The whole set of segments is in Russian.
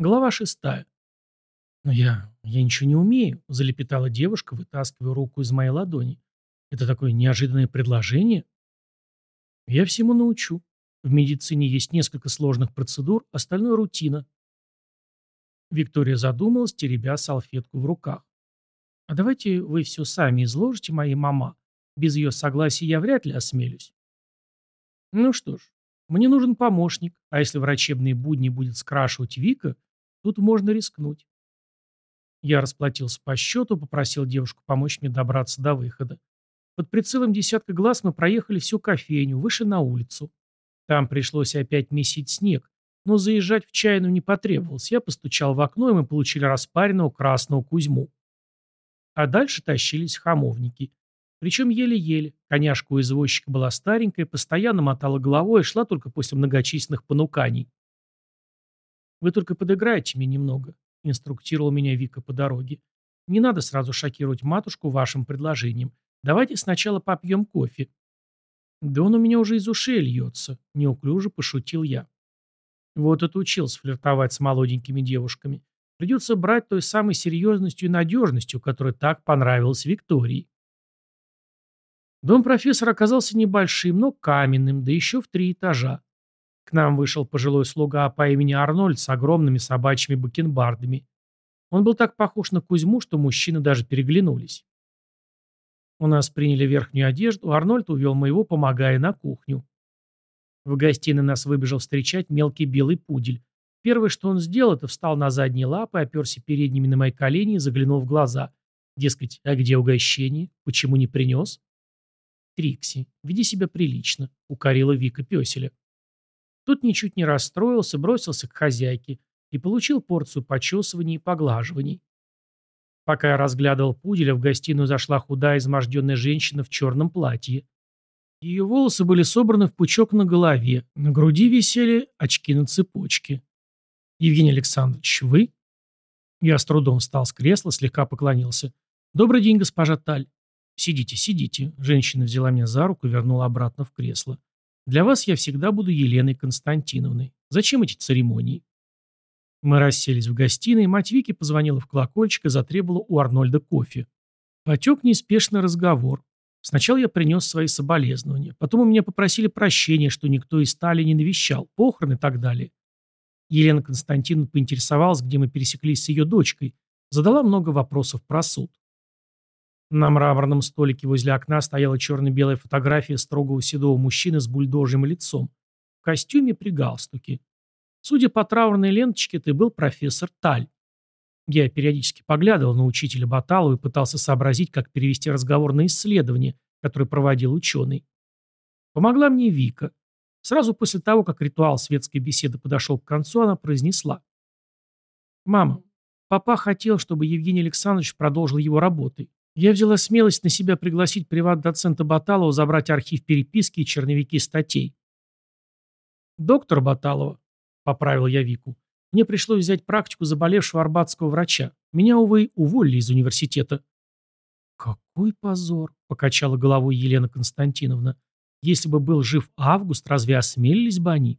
Глава шестая. «Но я... я ничего не умею», — залепетала девушка, вытаскивая руку из моей ладони. «Это такое неожиданное предложение?» «Я всему научу. В медицине есть несколько сложных процедур, остальное рутина». Виктория задумалась, теребя салфетку в руках. «А давайте вы все сами изложите моей мама. Без ее согласия я вряд ли осмелюсь». «Ну что ж, мне нужен помощник, а если врачебные будни будет скрашивать Вика, Тут можно рискнуть. Я расплатился по счету, попросил девушку помочь мне добраться до выхода. Под прицелом десятка глаз мы проехали всю кофейню, вышли на улицу. Там пришлось опять месить снег, но заезжать в чайную не потребовалось. Я постучал в окно, и мы получили распаренного красного Кузьму. А дальше тащились хамовники. Причем еле-еле. Коняшка у извозчика была старенькая, постоянно мотала головой и шла только после многочисленных понуканий. «Вы только подыграйте мне немного», — инструктировал меня Вика по дороге. «Не надо сразу шокировать матушку вашим предложением. Давайте сначала попьем кофе». «Да он у меня уже из ушей льется», — неуклюже пошутил я. Вот это учился флиртовать с молоденькими девушками. Придется брать той самой серьезностью и надежностью, которая так понравилась Виктории. Дом профессора оказался небольшим, но каменным, да еще в три этажа. К нам вышел пожилой слуга по имени Арнольд с огромными собачьими бакенбардами. Он был так похож на Кузьму, что мужчины даже переглянулись. У нас приняли верхнюю одежду, Арнольд увел моего, помогая на кухню. В гостиной нас выбежал встречать мелкий белый пудель. Первое, что он сделал, это встал на задние лапы, оперся передними на мои колени и заглянул в глаза. Дескать, а где угощение? Почему не принес? Трикси, веди себя прилично, укорила Вика песеля. Тот ничуть не расстроился, бросился к хозяйке и получил порцию почесываний и поглаживаний. Пока я разглядывал пуделя, в гостиную зашла худая изможденная женщина в черном платье. Ее волосы были собраны в пучок на голове, на груди висели очки на цепочке. «Евгений Александрович, вы?» Я с трудом встал с кресла, слегка поклонился. «Добрый день, госпожа Таль». «Сидите, сидите». Женщина взяла меня за руку и вернула обратно в кресло. Для вас я всегда буду Еленой Константиновной. Зачем эти церемонии?» Мы расселись в гостиной, мать Вики позвонила в колокольчик и затребовала у Арнольда кофе. Потек неспешный разговор. Сначала я принес свои соболезнования. Потом у меня попросили прощения, что никто из Стали не навещал, похороны и так далее. Елена Константиновна поинтересовалась, где мы пересеклись с ее дочкой. Задала много вопросов про суд. На мраморном столике возле окна стояла черно-белая фотография строгого седого мужчины с бульдожьим лицом, в костюме при галстуке. Судя по траурной ленточке, это был профессор Таль. Я периодически поглядывал на учителя Баталова и пытался сообразить, как перевести разговор на исследование, которое проводил ученый. Помогла мне Вика. Сразу после того, как ритуал светской беседы подошел к концу, она произнесла. «Мама, папа хотел, чтобы Евгений Александрович продолжил его работы. Я взяла смелость на себя пригласить приват-доцента Баталова забрать архив переписки и черновики статей. «Доктор Баталова», — поправил я Вику, — «мне пришлось взять практику заболевшего арбатского врача. Меня, увы, уволили из университета». «Какой позор!» — покачала головой Елена Константиновна. «Если бы был жив Август, разве осмелились бы они?»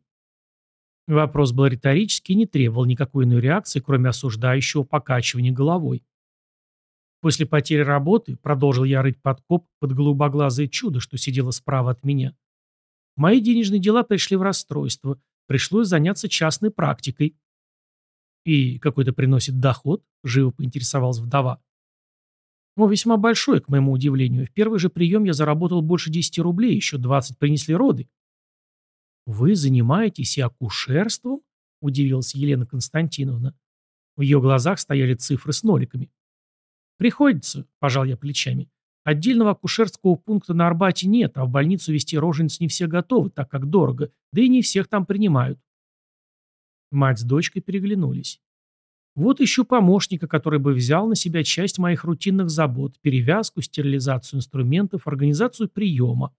Вопрос был риторический и не требовал никакой иной реакции, кроме осуждающего покачивания головой. После потери работы продолжил я рыть подкоп под голубоглазое чудо, что сидело справа от меня. Мои денежные дела пришли в расстройство. Пришлось заняться частной практикой. «И какой-то приносит доход?» – живо поинтересовалась вдова. «О, весьма большой, к моему удивлению. В первый же прием я заработал больше 10 рублей, еще 20 принесли роды». «Вы занимаетесь и акушерством?» – удивилась Елена Константиновна. В ее глазах стояли цифры с ноликами. «Приходится», – пожал я плечами. «Отдельного акушерского пункта на Арбате нет, а в больницу вести рожениц не все готовы, так как дорого, да и не всех там принимают». Мать с дочкой переглянулись. Вот ищу помощника, который бы взял на себя часть моих рутинных забот, перевязку, стерилизацию инструментов, организацию приема.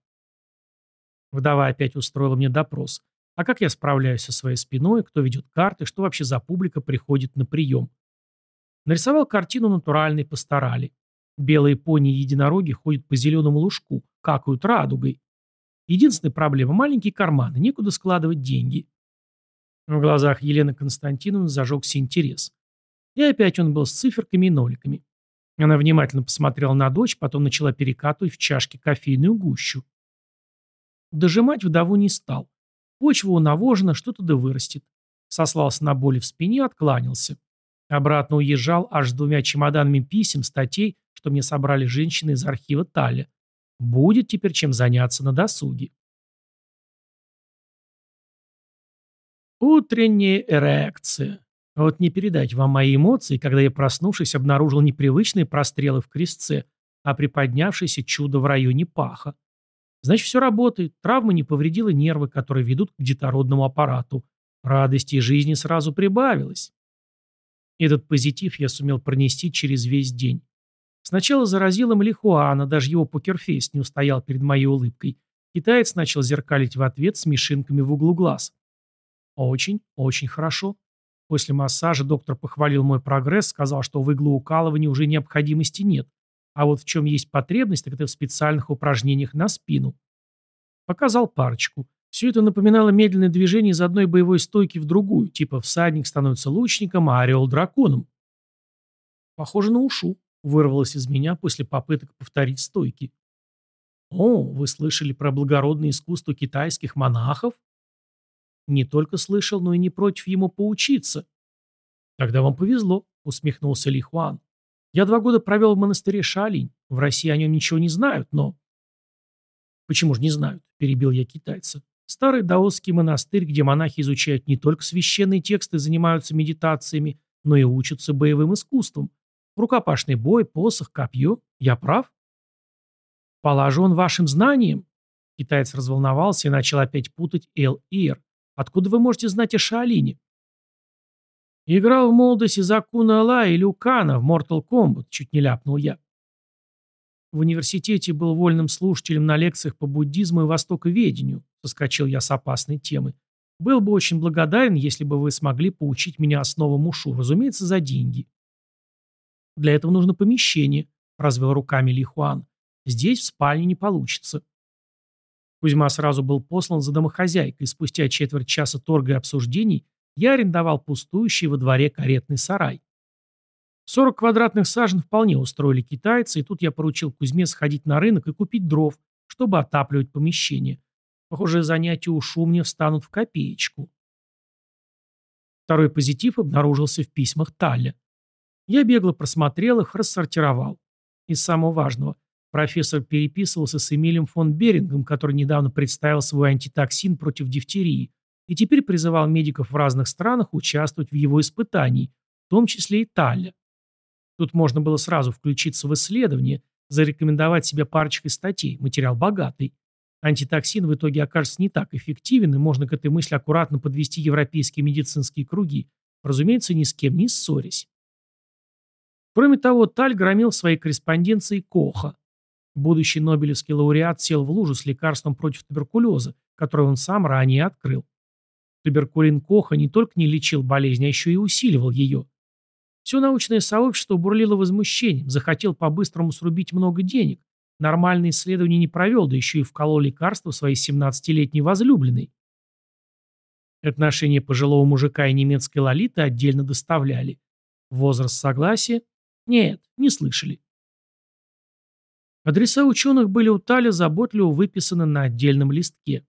Вдова опять устроила мне допрос. А как я справляюсь со своей спиной, кто ведет карты, что вообще за публика приходит на прием. Нарисовал картину натуральной пасторали. Белые пони и единороги ходят по зеленому лужку, какают радугой. Единственная проблема – маленькие карманы, некуда складывать деньги. В глазах Елены Константиновны зажегся интерес. И опять он был с циферками и ноликами. Она внимательно посмотрела на дочь, потом начала перекатывать в чашке кофейную гущу. Дожимать вдову не стал. Почва унавожена, что-то да вырастет. Сослался на боли в спине, откланялся. Обратно уезжал аж с двумя чемоданами писем, статей, что мне собрали женщины из архива Таля. Будет теперь чем заняться на досуге. Утренняя эрекция. Вот не передать вам мои эмоции, когда я, проснувшись, обнаружил непривычные прострелы в крестце, а приподнявшееся чудо в районе паха. Значит, все работает, травма не повредила нервы, которые ведут к детородному аппарату. Радости и жизни сразу прибавилось. Этот позитив я сумел пронести через весь день. Сначала заразил им Лихуана, даже его покерфейс не устоял перед моей улыбкой. Китаец начал зеркалить в ответ с мешинками в углу глаз. Очень, очень хорошо. После массажа доктор похвалил мой прогресс, сказал, что в иглоукалывании уже необходимости нет. А вот в чем есть потребность, так это в специальных упражнениях на спину. Показал парочку. Все это напоминало медленное движение из одной боевой стойки в другую, типа всадник становится лучником, а орел – драконом. Похоже на ушу, вырвалось из меня после попыток повторить стойки. О, вы слышали про благородное искусство китайских монахов? Не только слышал, но и не против ему поучиться. Тогда вам повезло, усмехнулся Ли Хуан. Я два года провел в монастыре Шаолинь. В России о нем ничего не знают, но... Почему же не знают? Перебил я китайца. Старый даосский монастырь, где монахи изучают не только священные тексты, занимаются медитациями, но и учатся боевым искусствам. Рукопашный бой, посох, копье. Я прав? Положен вашим знаниям. Китаец разволновался и начал опять путать Эл и Р. Откуда вы можете знать о Шаолине? Играл в молодости за Куна Ла и Люкана в Mortal Kombat, чуть не ляпнул я. В университете был вольным слушателем на лекциях по буддизму и востоковедению, соскочил я с опасной темы. Был бы очень благодарен, если бы вы смогли поучить меня основам ушу, разумеется, за деньги. Для этого нужно помещение, развел руками Ли Хуан. Здесь в спальне не получится. Кузьма сразу был послан за домохозяйкой, и спустя четверть часа торга и обсуждений я арендовал пустующий во дворе каретный сарай. 40 квадратных сажен вполне устроили китайцы, и тут я поручил Кузьме сходить на рынок и купить дров, чтобы отапливать помещение. Похоже, занятия у мне встанут в копеечку. Второй позитив обнаружился в письмах Талля. Я бегло просмотрел их, рассортировал. Из самого важного. Профессор переписывался с Эмилем фон Берингом, который недавно представил свой антитоксин против дифтерии, и теперь призывал медиков в разных странах участвовать в его испытании, в том числе и Талля. Тут можно было сразу включиться в исследование, зарекомендовать себе парочкой статей, материал богатый. Антитоксин в итоге окажется не так эффективен, и можно к этой мысли аккуратно подвести европейские медицинские круги, разумеется, ни с кем не ссорясь. Кроме того, Таль громил в своей корреспонденции Коха. Будущий Нобелевский лауреат сел в лужу с лекарством против туберкулеза, которое он сам ранее открыл. Туберкулин Коха не только не лечил болезнь, а еще и усиливал ее. Все научное сообщество бурлило возмущением, захотел по-быстрому срубить много денег. Нормальные исследования не провел, да еще и вколол лекарство своей 17-летней возлюбленной. Отношения пожилого мужика и немецкой лолиты отдельно доставляли. Возраст согласия? Нет, не слышали. Адреса ученых были у Таля заботливо выписаны на отдельном листке.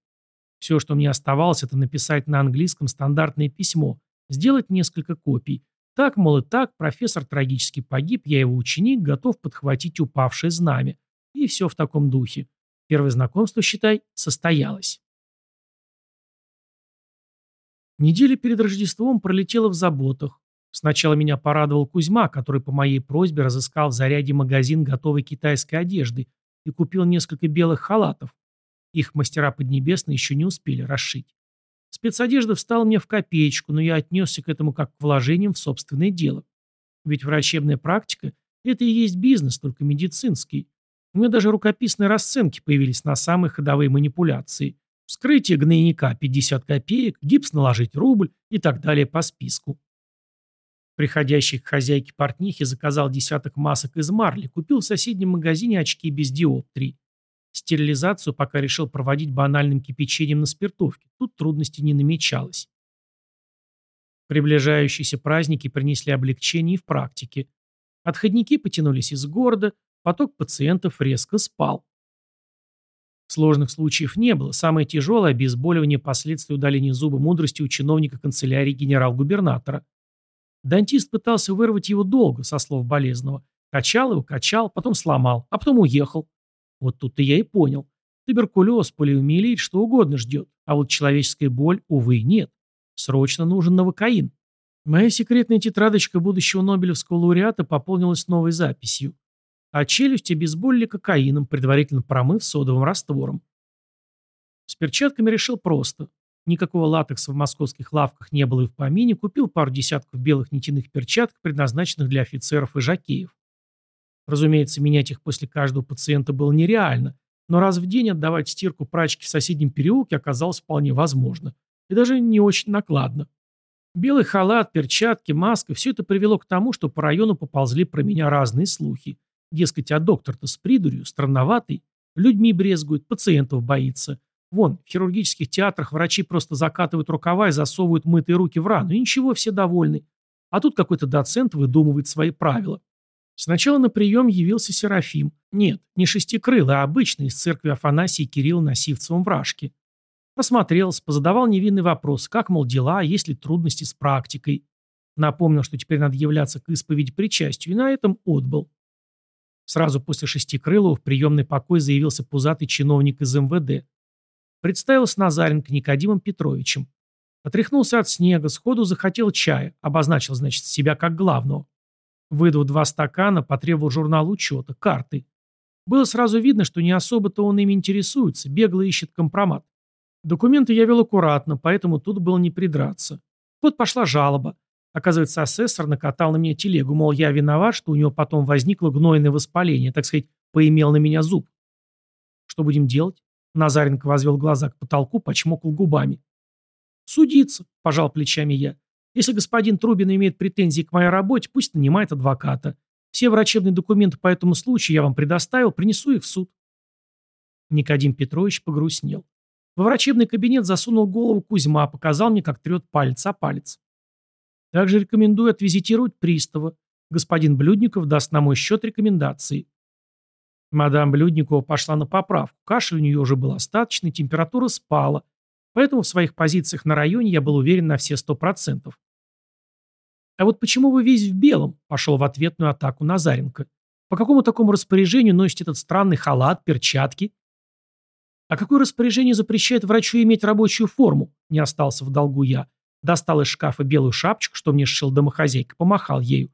Все, что мне оставалось, это написать на английском стандартное письмо, сделать несколько копий. Так, мол, и так, профессор трагически погиб, я его ученик, готов подхватить упавшее знамя. И все в таком духе. Первое знакомство, считай, состоялось. Неделя перед Рождеством пролетела в заботах. Сначала меня порадовал Кузьма, который по моей просьбе разыскал в заряде магазин готовой китайской одежды и купил несколько белых халатов. Их мастера Поднебесной еще не успели расшить. Спецодежда встала мне в копеечку, но я отнесся к этому как к вложениям в собственное дело. Ведь врачебная практика – это и есть бизнес, только медицинский. У меня даже рукописные расценки появились на самые ходовые манипуляции. Вскрытие гнойника – 50 копеек, гипс наложить рубль и так далее по списку. Приходящий к хозяйке портнихи заказал десяток масок из марли, купил в соседнем магазине очки без диоптрий. Стерилизацию пока решил проводить банальным кипячением на спиртовке. Тут трудностей не намечалось. Приближающиеся праздники принесли облегчение и в практике. Отходники потянулись из города, поток пациентов резко спал. Сложных случаев не было. Самое тяжелое – обезболивание последствий удаления зуба мудрости у чиновника канцелярии генерал-губернатора. Дантист пытался вырвать его долго, со слов болезного. Качал его, качал, потом сломал, а потом уехал. Вот тут-то я и понял. Туберкулез, полиомиелит, что угодно ждет. А вот человеческая боль, увы, нет. Срочно нужен новокаин. Моя секретная тетрадочка будущего Нобелевского лауреата пополнилась новой записью. А челюсть обезболили кокаином, предварительно промыв содовым раствором. С перчатками решил просто. Никакого латекса в московских лавках не было и в помине, купил пару десятков белых нитяных перчаток, предназначенных для офицеров и жакеев. Разумеется, менять их после каждого пациента было нереально, но раз в день отдавать стирку прачки в соседнем переулке оказалось вполне возможно. И даже не очень накладно. Белый халат, перчатки, маска – все это привело к тому, что по району поползли про меня разные слухи. Дескать, а доктор-то с придурью, странноватый, людьми брезгует, пациентов боится. Вон, в хирургических театрах врачи просто закатывают рукава и засовывают мытые руки в рану, и ничего, все довольны. А тут какой-то доцент выдумывает свои правила. Сначала на прием явился Серафим. Нет, не шестикрылый, а обычный, из церкви Афанасия Кирилла на Сивцевом вражке. Посмотрелся, позадавал невинный вопрос, как, мол, дела, есть ли трудности с практикой. Напомнил, что теперь надо являться к исповеди причастию, и на этом отбыл. Сразу после Шестикрылова в приемный покой заявился пузатый чиновник из МВД. Представился Назаренко Никодимом Петровичем. Отряхнулся от снега, сходу захотел чая, обозначил, значит, себя как главного. Выдав два стакана, потребовал журнал учета, карты. Было сразу видно, что не особо-то он ими интересуется, бегло ищет компромат. Документы я вел аккуратно, поэтому тут было не придраться. Вот пошла жалоба. Оказывается, асессор накатал на меня телегу, мол, я виноват, что у него потом возникло гнойное воспаление, так сказать, поимел на меня зуб. Что будем делать? Назаренко возвел глаза к потолку, почмокал губами. «Судиться», – пожал плечами я. «Если господин Трубин имеет претензии к моей работе, пусть нанимает адвоката. Все врачебные документы по этому случаю я вам предоставил, принесу их в суд». Никодим Петрович погрустнел. Во врачебный кабинет засунул голову Кузьма, показал мне, как трет палец о палец. Также рекомендую отвизитировать пристава. Господин Блюдников даст на мой счет рекомендации. Мадам Блюдникова пошла на поправку. Кашель у нее уже был остаточный, температура спала. Поэтому в своих позициях на районе я был уверен на все сто процентов. «А вот почему вы весь в белом?» – пошел в ответную атаку Назаренко. «По какому такому распоряжению носите этот странный халат, перчатки?» «А какое распоряжение запрещает врачу иметь рабочую форму?» – не остался в долгу я. Достал из шкафа белую шапочку, что мне сшил домохозяйка, помахал ею.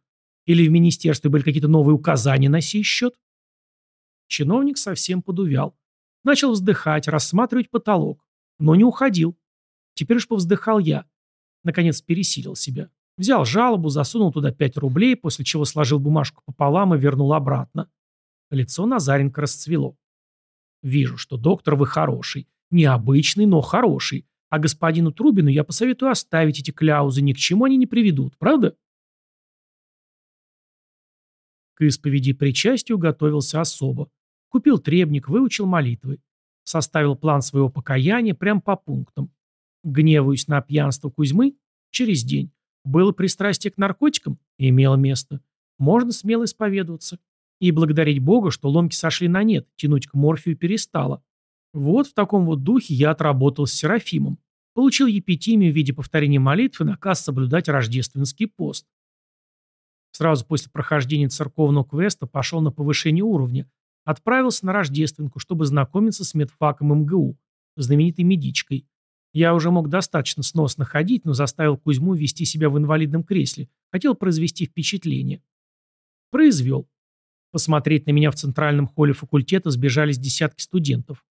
Или в министерстве были какие-то новые указания на сей счет? Чиновник совсем подувял. Начал вздыхать, рассматривать потолок. Но не уходил. Теперь уж повздыхал я. Наконец пересилил себя. Взял жалобу, засунул туда 5 рублей, после чего сложил бумажку пополам и вернул обратно. Лицо Назаренко расцвело. «Вижу, что доктор вы хороший. Необычный, но хороший. А господину Трубину я посоветую оставить эти кляузы, ни к чему они не приведут, правда? К исповеди и причастию готовился особо. Купил требник, выучил молитвы. Составил план своего покаяния прямо по пунктам. Гневаюсь на пьянство Кузьмы? Через день. Было пристрастие к наркотикам? Имело место. Можно смело исповедоваться. И благодарить Бога, что ломки сошли на нет, тянуть к морфию перестало. Вот в таком вот духе я отработал с Серафимом. Получил епитимию в виде повторения молитв и наказ соблюдать рождественский пост. Сразу после прохождения церковного квеста пошел на повышение уровня. Отправился на рождественку, чтобы знакомиться с медфаком МГУ, знаменитой медичкой. Я уже мог достаточно сносно ходить, но заставил Кузьму вести себя в инвалидном кресле. Хотел произвести впечатление. Произвел. Посмотреть на меня в центральном холле факультета сбежались десятки студентов.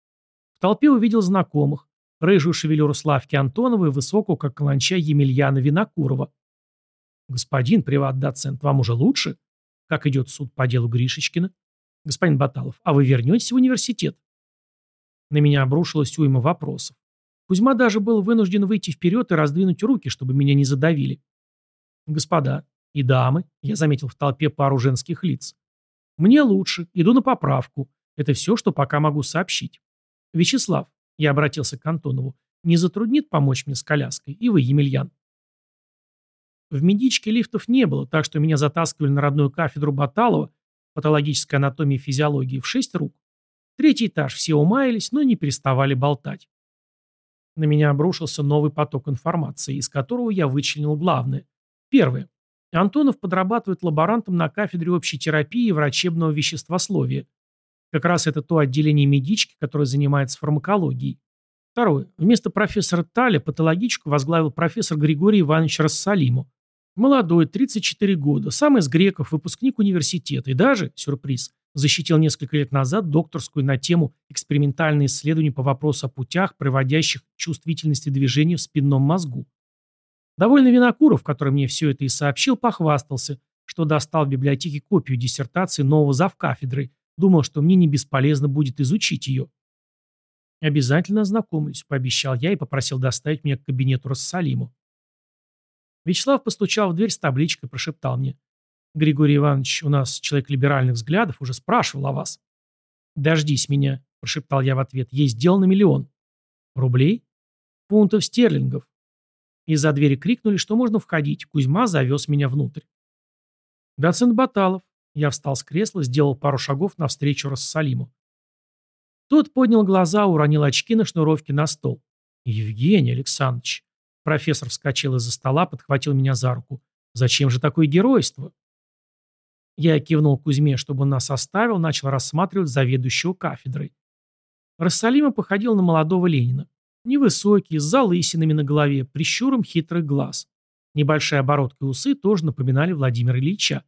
Толпе увидел знакомых, рыжую шевелюру Славки и высокую, как каланча, Емельяна Винокурова. «Господин приват-доцент, вам уже лучше? Как идет суд по делу Гришечкина? Господин Баталов, а вы вернетесь в университет?» На меня обрушилась уйма вопросов. Кузьма даже был вынужден выйти вперед и раздвинуть руки, чтобы меня не задавили. «Господа и дамы», я заметил в толпе пару женских лиц. «Мне лучше, иду на поправку. Это все, что пока могу сообщить. Вячеслав, я обратился к Антонову, не затруднит помочь мне с коляской? И вы, Емельян. В медичке лифтов не было, так что меня затаскивали на родную кафедру Баталова, патологической анатомии и физиологии, в шесть рук. Третий этаж, все умаялись, но не переставали болтать. На меня обрушился новый поток информации, из которого я вычленил главное. Первое. Антонов подрабатывает лаборантом на кафедре общей терапии и врачебного веществословия. Как раз это то отделение медички, которое занимается фармакологией. Второе. Вместо профессора Таля патологичку возглавил профессор Григорий Иванович Рассалиму. Молодой, 34 года, сам из греков, выпускник университета и даже, сюрприз, защитил несколько лет назад докторскую на тему экспериментальные исследования по вопросу о путях, приводящих чувствительности движения в спинном мозгу. Довольно Винокуров, который мне все это и сообщил, похвастался, что достал в библиотеке копию диссертации нового завкафедры, думал, что мне не бесполезно будет изучить ее. «Обязательно ознакомлюсь», — пообещал я и попросил доставить меня к кабинету Рассалиму. Вячеслав постучал в дверь с табличкой и прошептал мне. «Григорий Иванович, у нас человек либеральных взглядов, уже спрашивал о вас». «Дождись меня», — прошептал я в ответ. «Есть дело на миллион». «Рублей?» «Фунтов стерлингов. Из-за двери крикнули, что можно входить. Кузьма завез меня внутрь. Доцент Баталов. Я встал с кресла, сделал пару шагов навстречу Рассалиму. Тот поднял глаза, уронил очки на шнуровке на стол. «Евгений Александрович». Профессор вскочил из-за стола, подхватил меня за руку. «Зачем же такое геройство?» Я кивнул Кузьме, чтобы он нас оставил, начал рассматривать заведующего кафедрой. Рассалима походил на молодого Ленина. Невысокий, с залысинами на голове, прищуром хитрых глаз. Небольшая оборотка усы тоже напоминали Владимира Ильича.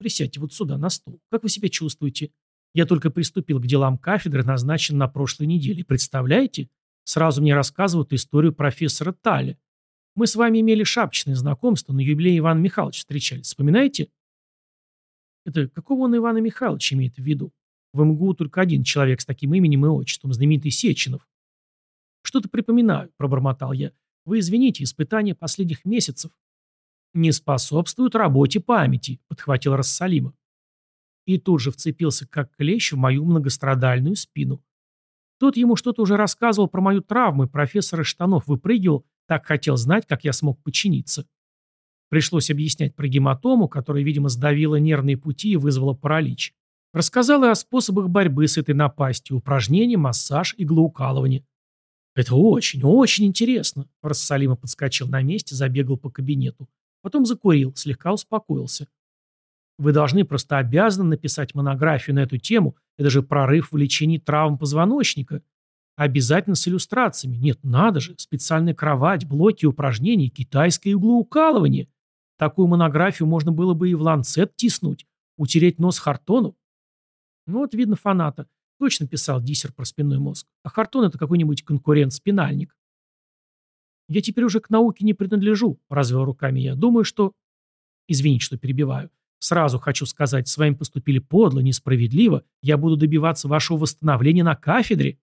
«Присядьте вот сюда, на стул. Как вы себя чувствуете? Я только приступил к делам кафедры, назначен на прошлой неделе. Представляете? Сразу мне рассказывают историю профессора Таля. Мы с вами имели шапочное знакомство, на юбилей Ивана Михайловича встречались. Вспоминаете?» Это какого он Ивана Михайловича имеет в виду? В МГУ только один человек с таким именем и отчеством, знаменитый Сеченов. «Что-то припоминаю», — пробормотал я. «Вы извините, испытания последних месяцев». «Не способствуют работе памяти», — подхватил Рассалима. И тут же вцепился, как клещ, в мою многострадальную спину. Тот ему что-то уже рассказывал про мою травму, и профессор из штанов выпрыгивал, так хотел знать, как я смог починиться. Пришлось объяснять про гематому, которая, видимо, сдавила нервные пути и вызвала паралич. Рассказал и о способах борьбы с этой напастью, упражнения, массаж, иглоукалывание. «Это очень, очень интересно», — Рассалима подскочил на месте, забегал по кабинету. Потом закурил, слегка успокоился. «Вы должны, просто обязаны написать монографию на эту тему, это же прорыв в лечении травм позвоночника. Обязательно с иллюстрациями. Нет, надо же, специальная кровать, блоки упражнений, китайское иглоукалывание. Такую монографию можно было бы и в ланцет тиснуть, утереть нос Хартону. Ну вот, видно, фаната. Точно писал диссер про спинной мозг. А Хартон это какой-нибудь конкурент-спинальник. Я теперь уже к науке не принадлежу, развел руками я. Думаю, что... Извините, что перебиваю. Сразу хочу сказать, с вами поступили подло, несправедливо. Я буду добиваться вашего восстановления на кафедре.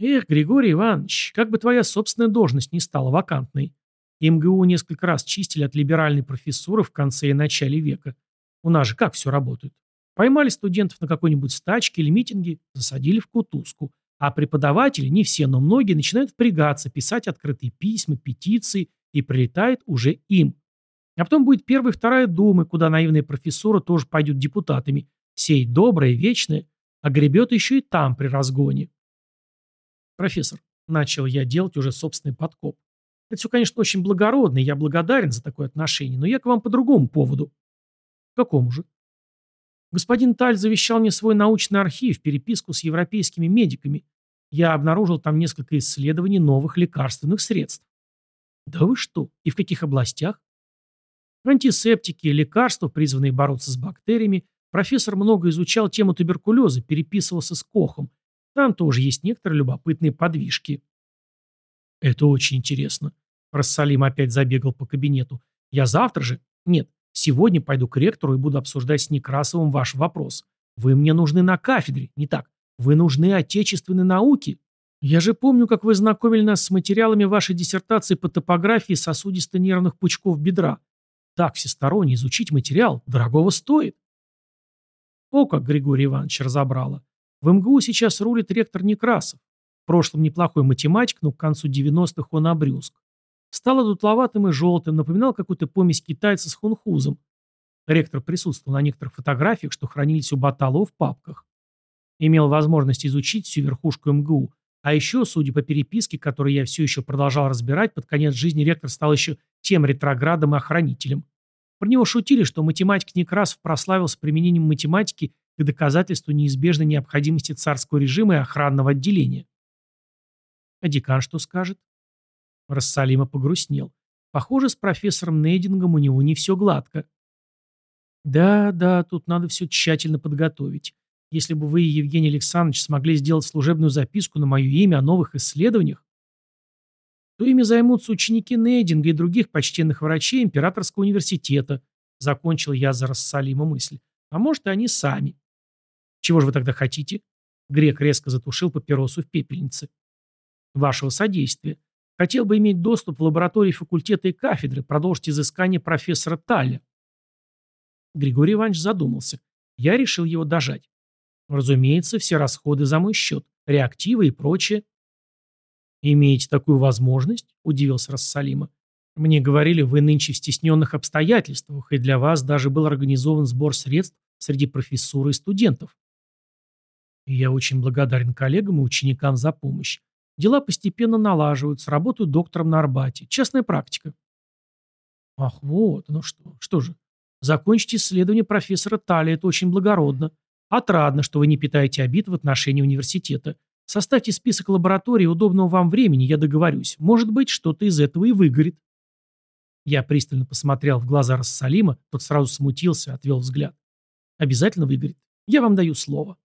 Эх, Григорий Иванович, как бы твоя собственная должность не стала вакантной. МГУ несколько раз чистили от либеральной профессуры в конце и начале века. У нас же как все работает? Поймали студентов на какой-нибудь стачке или митинге, засадили в кутузку. А преподаватели, не все, но многие, начинают впрягаться, писать открытые письма, петиции, и прилетает уже им. А потом будет первая и вторая думы, куда наивные профессоры тоже пойдут депутатами. Сей доброе, вечное, а гребет еще и там при разгоне. Профессор, начал я делать уже собственный подкоп. Это все, конечно, очень благородно, и я благодарен за такое отношение, но я к вам по другому поводу. Какому же? Господин Таль завещал мне свой научный архив, переписку с европейскими медиками. Я обнаружил там несколько исследований новых лекарственных средств. Да вы что? И в каких областях? Антисептики, лекарства, призванные бороться с бактериями. Профессор много изучал тему туберкулеза, переписывался с Кохом. Там тоже есть некоторые любопытные подвижки. Это очень интересно. Рассалим опять забегал по кабинету. Я завтра же? Нет, Сегодня пойду к ректору и буду обсуждать с Некрасовым ваш вопрос. Вы мне нужны на кафедре, не так? Вы нужны отечественной науке. Я же помню, как вы знакомили нас с материалами вашей диссертации по топографии сосудисто-нервных пучков бедра. Так всесторонне изучить материал дорогого стоит. О, как Григорий Иванович разобрала. В МГУ сейчас рулит ректор Некрасов. В прошлом неплохой математик, но к концу 90-х он обрюзг. Стало дутловатым и желтым, напоминал какую-то помесь китайца с хунхузом. Ректор присутствовал на некоторых фотографиях, что хранились у Баталова в папках. Имел возможность изучить всю верхушку МГУ, а еще, судя по переписке, которую я все еще продолжал разбирать, под конец жизни ректор стал еще тем ретроградом и охранителем. Про него шутили, что математик Некрасов прославился применением математики к доказательству неизбежной необходимости царского режима и охранного отделения. А декан что скажет? Рассалима погрустнел. Похоже, с профессором Нейдингом у него не все гладко. Да, да, тут надо все тщательно подготовить. Если бы вы, Евгений Александрович, смогли сделать служебную записку на мое имя о новых исследованиях, то ими займутся ученики Нейдинга и других почтенных врачей Императорского университета, закончил я за Рассалима мысль. А может, и они сами. Чего же вы тогда хотите? Грек резко затушил папиросу в пепельнице. Вашего содействия. Хотел бы иметь доступ в лаборатории факультета и кафедры, продолжить изыскание профессора Талля. Григорий Иванович задумался. Я решил его дожать. Разумеется, все расходы за мой счет, реактивы и прочее. «Имеете такую возможность?» – удивился Рассалима. «Мне говорили, вы нынче в стесненных обстоятельствах, и для вас даже был организован сбор средств среди профессуры и студентов». Я очень благодарен коллегам и ученикам за помощь. Дела постепенно налаживаются, работаю доктором на Арбате. Частная практика. Ах, вот, ну что, что же. Закончите исследование профессора Талия, это очень благородно. Отрадно, что вы не питаете обид в отношении университета. Составьте список лабораторий удобного вам времени, я договорюсь. Может быть, что-то из этого и выгорит. Я пристально посмотрел в глаза Рассалима, тот сразу смутился, отвел взгляд. Обязательно выгорит. Я вам даю слово.